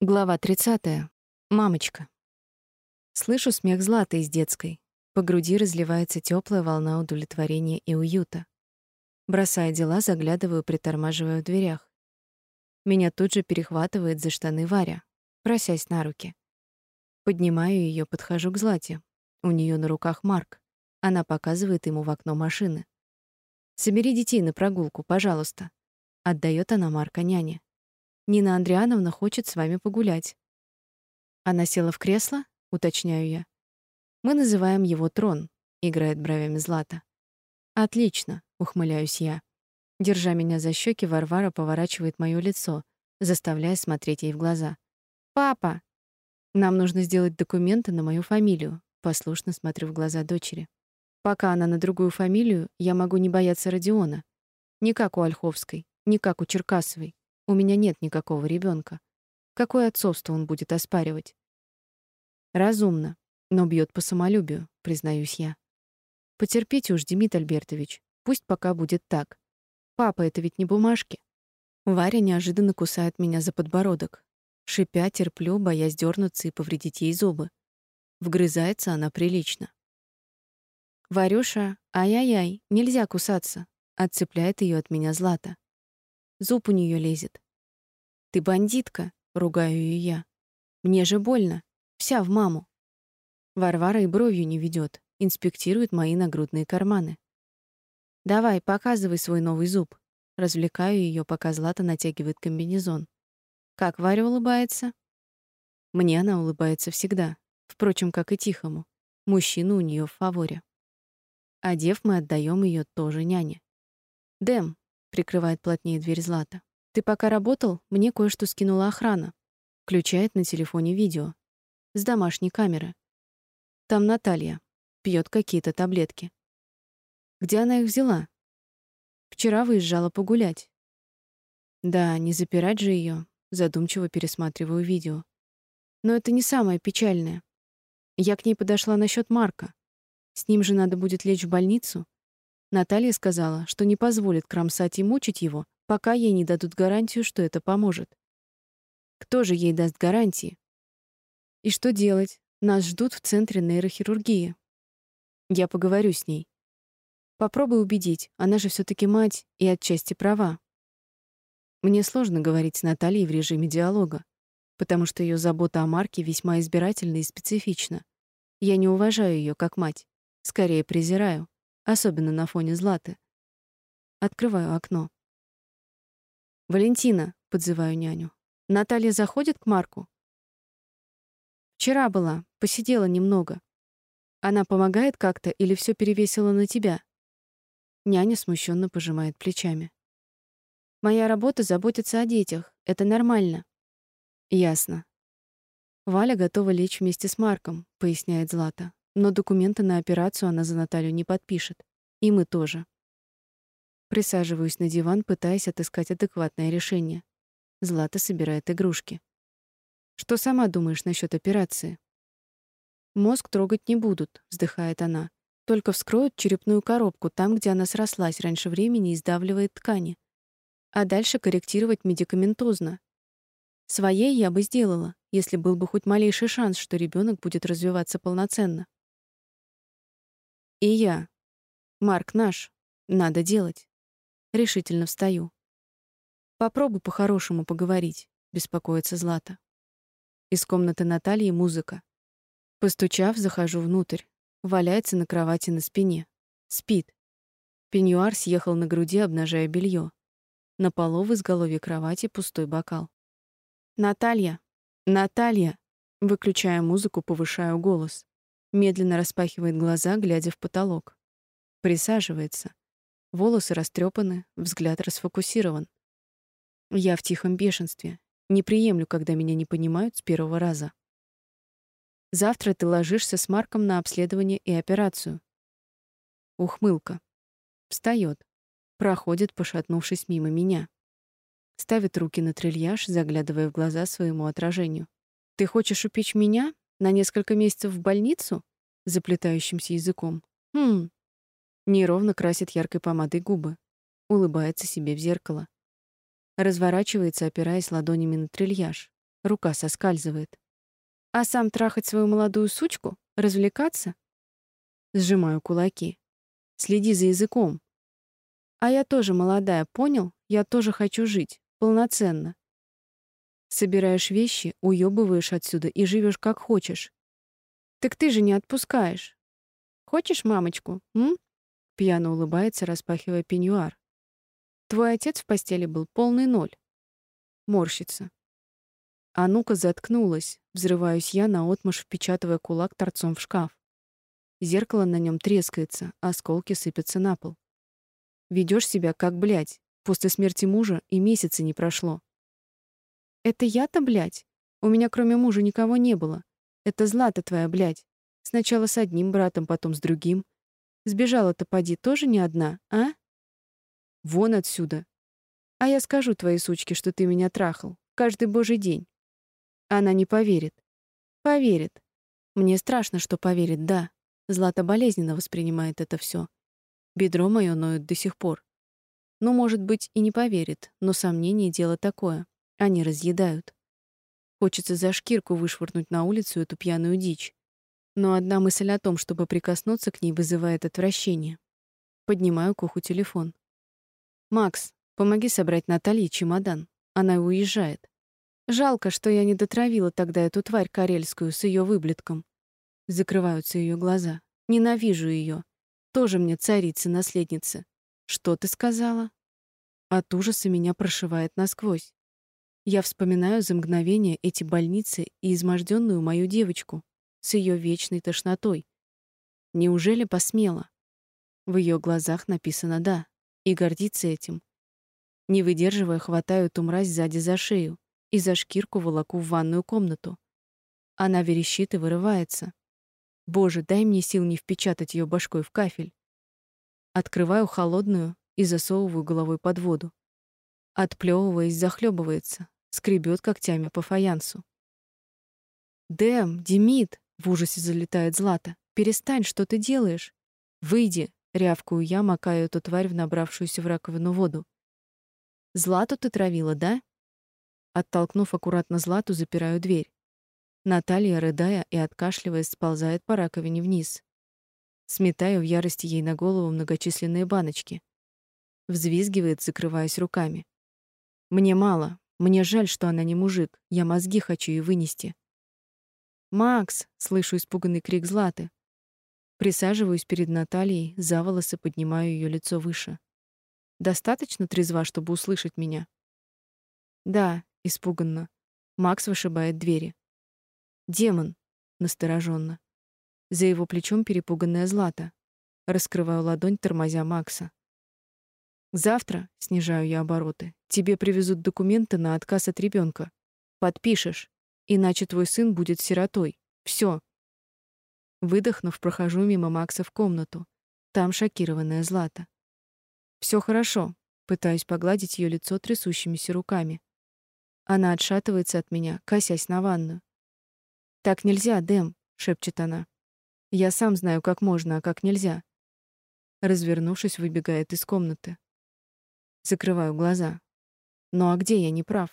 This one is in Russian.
Глава 30. Мамочка. Слышу смех Златы из детской. По груди разливается теплая волна удовлетворения и уюта. Бросая дела, заглядываю, притормаживая в дверях. Меня тут же перехватывает за штаны Варя, просясь на руки. Поднимаю ее, подхожу к Злате. У нее на руках Марк. Она показывает ему в окно машины. «Собери детей на прогулку, пожалуйста», — отдает она Марка няне. Нина Андриановна хочет с вами погулять. Она села в кресло, уточняю я. Мы называем его трон, играет бровями Злата. Отлично, ухмыляюсь я. Держа меня за щеки, Варвара поворачивает моё лицо, заставляя смотреть ей в глаза. Папа, нам нужно сделать документы на мою фамилию. Послушно смотрю в глаза дочери. Пока она на другую фамилию, я могу не бояться Родиона. Не как у Ольховской, не как у Черкасовой. У меня нет никакого ребенка. Какое отцовство он будет оспаривать? Разумно, но бьет по самолюбию, признаюсь я. Потерпите уж, Демид Альбертович. Пусть пока будет так. Папа, это ведь не бумажки. Варя неожиданно кусает меня за подбородок. Шипя, терплю, боясь дернуться и повредить ей зубы. Вгрызается она прилично. Варюша, ай-яй-яй, нельзя кусаться, отцепляет ее от меня Злата. Зуб у нее лезет. Ты бандитка, ругаю ее я. Мне же больно, вся в маму. Варвара и бровью не ведет, инспектирует мои нагрудные карманы. Давай, показывай свой новый зуб. Развлекаю ее, пока Злата натягивает комбинезон. Как Варя улыбается? Мне она улыбается всегда, впрочем, как и Тихому. Мужчина у нее в фаворе. Одев, мы отдаем ее тоже няне. Дэм, Прикрывает плотнее дверь Злата. Ты пока работал, мне кое-что скинула охрана. Включает на телефоне видео. С домашней камеры. Там Наталья. пьет какие-то таблетки. Где она их взяла? Вчера выезжала погулять. Да, не запирать же ее. Задумчиво пересматриваю видео. Но это не самое печальное. Я к ней подошла насчет Марка. С ним же надо будет лечь в больницу, Наталья сказала, что не позволит кромсать и мучить его, пока ей не дадут гарантию, что это поможет. Кто же ей даст гарантии? И что делать? Нас ждут в центре нейрохирургии. Я поговорю с ней. Попробуй убедить, она же все таки мать и отчасти права. Мне сложно говорить с Натальей в режиме диалога, потому что ее забота о Марке весьма избирательна и специфична. Я не уважаю ее как мать, скорее презираю особенно на фоне Златы. Открываю окно. «Валентина», — подзываю няню. «Наталья заходит к Марку?» «Вчера была, посидела немного. Она помогает как-то или все перевесила на тебя?» Няня смущенно пожимает плечами. «Моя работа — заботиться о детях. Это нормально». «Ясно». «Валя готова лечь вместе с Марком», — поясняет Злата но документы на операцию она за Наталью не подпишет. И мы тоже. Присаживаюсь на диван, пытаясь отыскать адекватное решение. Злата собирает игрушки. Что сама думаешь насчет операции? Мозг трогать не будут, вздыхает она. Только вскроют черепную коробку там, где она срослась раньше времени и сдавливает ткани. А дальше корректировать медикаментозно. Своей я бы сделала, если был бы хоть малейший шанс, что ребенок будет развиваться полноценно. И я. Марк наш. Надо делать. Решительно встаю. Попробуй по-хорошему поговорить, беспокоится Злата. Из комнаты Натальи музыка. Постучав, захожу внутрь. Валяется на кровати на спине. Спит. Пеньюар съехал на груди, обнажая белье. На полу в изголовье кровати пустой бокал. Наталья, Наталья, выключая музыку, повышаю голос. Медленно распахивает глаза, глядя в потолок. Присаживается. Волосы растрепаны, взгляд расфокусирован. Я в тихом бешенстве. Не приемлю, когда меня не понимают с первого раза. Завтра ты ложишься с Марком на обследование и операцию. Ухмылка. Встает, проходит, пошатнувшись мимо меня. Ставит руки на трильяж, заглядывая в глаза своему отражению. Ты хочешь упечь меня? На несколько месяцев в больницу? Заплетающимся языком. Хм. Неровно красит яркой помадой губы. Улыбается себе в зеркало. Разворачивается, опираясь ладонями на трильяж. Рука соскальзывает. А сам трахать свою молодую сучку? Развлекаться? Сжимаю кулаки. Следи за языком. А я тоже молодая, понял? Я тоже хочу жить. Полноценно. Собираешь вещи, уёбываешь отсюда и живешь как хочешь. Так ты же не отпускаешь. Хочешь мамочку, м? Пьяно улыбается, распахивая пеньюар. Твой отец в постели был полный ноль. Морщится. А ну-ка заткнулась. Взрываюсь я, наотмашь впечатывая кулак торцом в шкаф. Зеркало на нем трескается, осколки сыпятся на пол. Ведешь себя как, блядь, после смерти мужа и месяца не прошло. Это я-то, блядь? У меня кроме мужа никого не было. Это Злата твоя, блядь. Сначала с одним братом, потом с другим. Сбежала-то поди тоже не одна, а? Вон отсюда. А я скажу твоей сучке, что ты меня трахал. Каждый божий день. Она не поверит. Поверит. Мне страшно, что поверит, да. Злата болезненно воспринимает это все. Бедро мое ноет до сих пор. Ну, может быть, и не поверит, но сомнение — дело такое. Они разъедают. Хочется за шкирку вышвырнуть на улицу эту пьяную дичь. Но одна мысль о том, чтобы прикоснуться к ней, вызывает отвращение. Поднимаю к уху телефон. «Макс, помоги собрать Наталье чемодан. Она уезжает. Жалко, что я не дотравила тогда эту тварь карельскую с ее выблетком. Закрываются ее глаза. Ненавижу ее. Тоже мне царица-наследница. Что ты сказала? От ужаса меня прошивает насквозь. Я вспоминаю за мгновение эти больницы и изможденную мою девочку с ее вечной тошнотой. Неужели посмела? В ее глазах написано «да» и гордится этим. Не выдерживая, хватаю эту мразь сзади за шею и за шкирку волоку в ванную комнату. Она верещит и вырывается. Боже, дай мне сил не впечатать ее башкой в кафель. Открываю холодную и засовываю головой под воду. Отплевываясь, захлебывается, скребет когтями по фаянсу. «Дэм, Демид!» — в ужасе залетает Злата. «Перестань, что ты делаешь?» «Выйди!» — рявкую я, макаю эту тварь в набравшуюся в раковину воду. «Злату ты травила, да?» Оттолкнув аккуратно Злату, запираю дверь. Наталья, рыдая и откашливаясь, сползает по раковине вниз. Сметаю в ярости ей на голову многочисленные баночки. Взвизгивает, закрываясь руками. Мне мало, мне жаль, что она не мужик. Я мозги хочу ей вынести. «Макс!» — слышу испуганный крик Златы. Присаживаюсь перед Натальей, за волосы поднимаю ее лицо выше. Достаточно трезва, чтобы услышать меня? Да, испуганно. Макс вышибает двери. Демон, настороженно. За его плечом перепуганная Злата. Раскрываю ладонь, тормозя Макса. Завтра, снижаю я обороты, тебе привезут документы на отказ от ребенка. Подпишешь, иначе твой сын будет сиротой. Все. Выдохнув, прохожу мимо Макса в комнату. Там шокированная Злата. Все хорошо. Пытаюсь погладить ее лицо трясущимися руками. Она отшатывается от меня, косясь на ванную. Так нельзя, Дэм, шепчет она. Я сам знаю, как можно, а как нельзя. Развернувшись, выбегает из комнаты. Закрываю глаза. Ну а где я не прав?